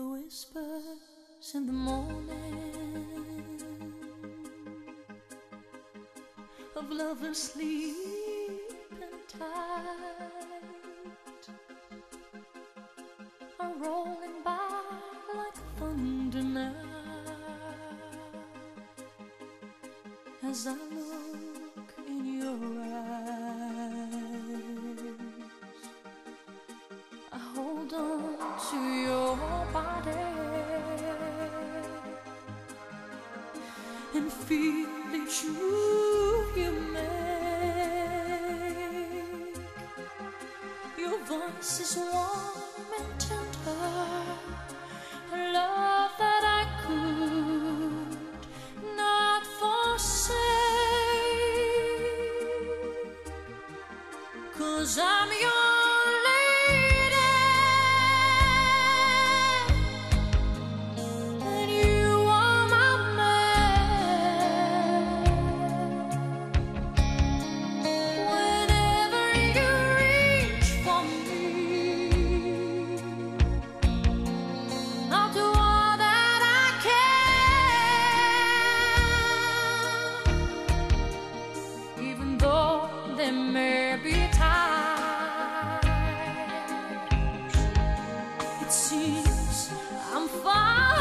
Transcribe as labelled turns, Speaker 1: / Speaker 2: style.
Speaker 1: The whispers in the morning of lovers sleeping tight. Are rolling by like thunder now as I hold to your body and feel move you make. Your voice is warm and tender, a love that I could not forsake. Cause I'm your it seems I'm far